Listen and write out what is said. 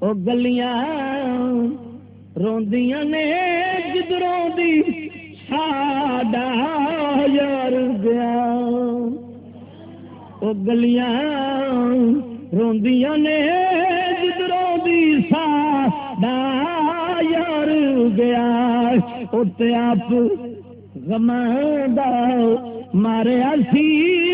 وہ گلیاں روندیاں نے جدروں دی ساڈا یار گیا وہ گلیاں روندیاں نے جدروں دی ساڈا یار گیا اتنے آپ گماندا مارے سی۔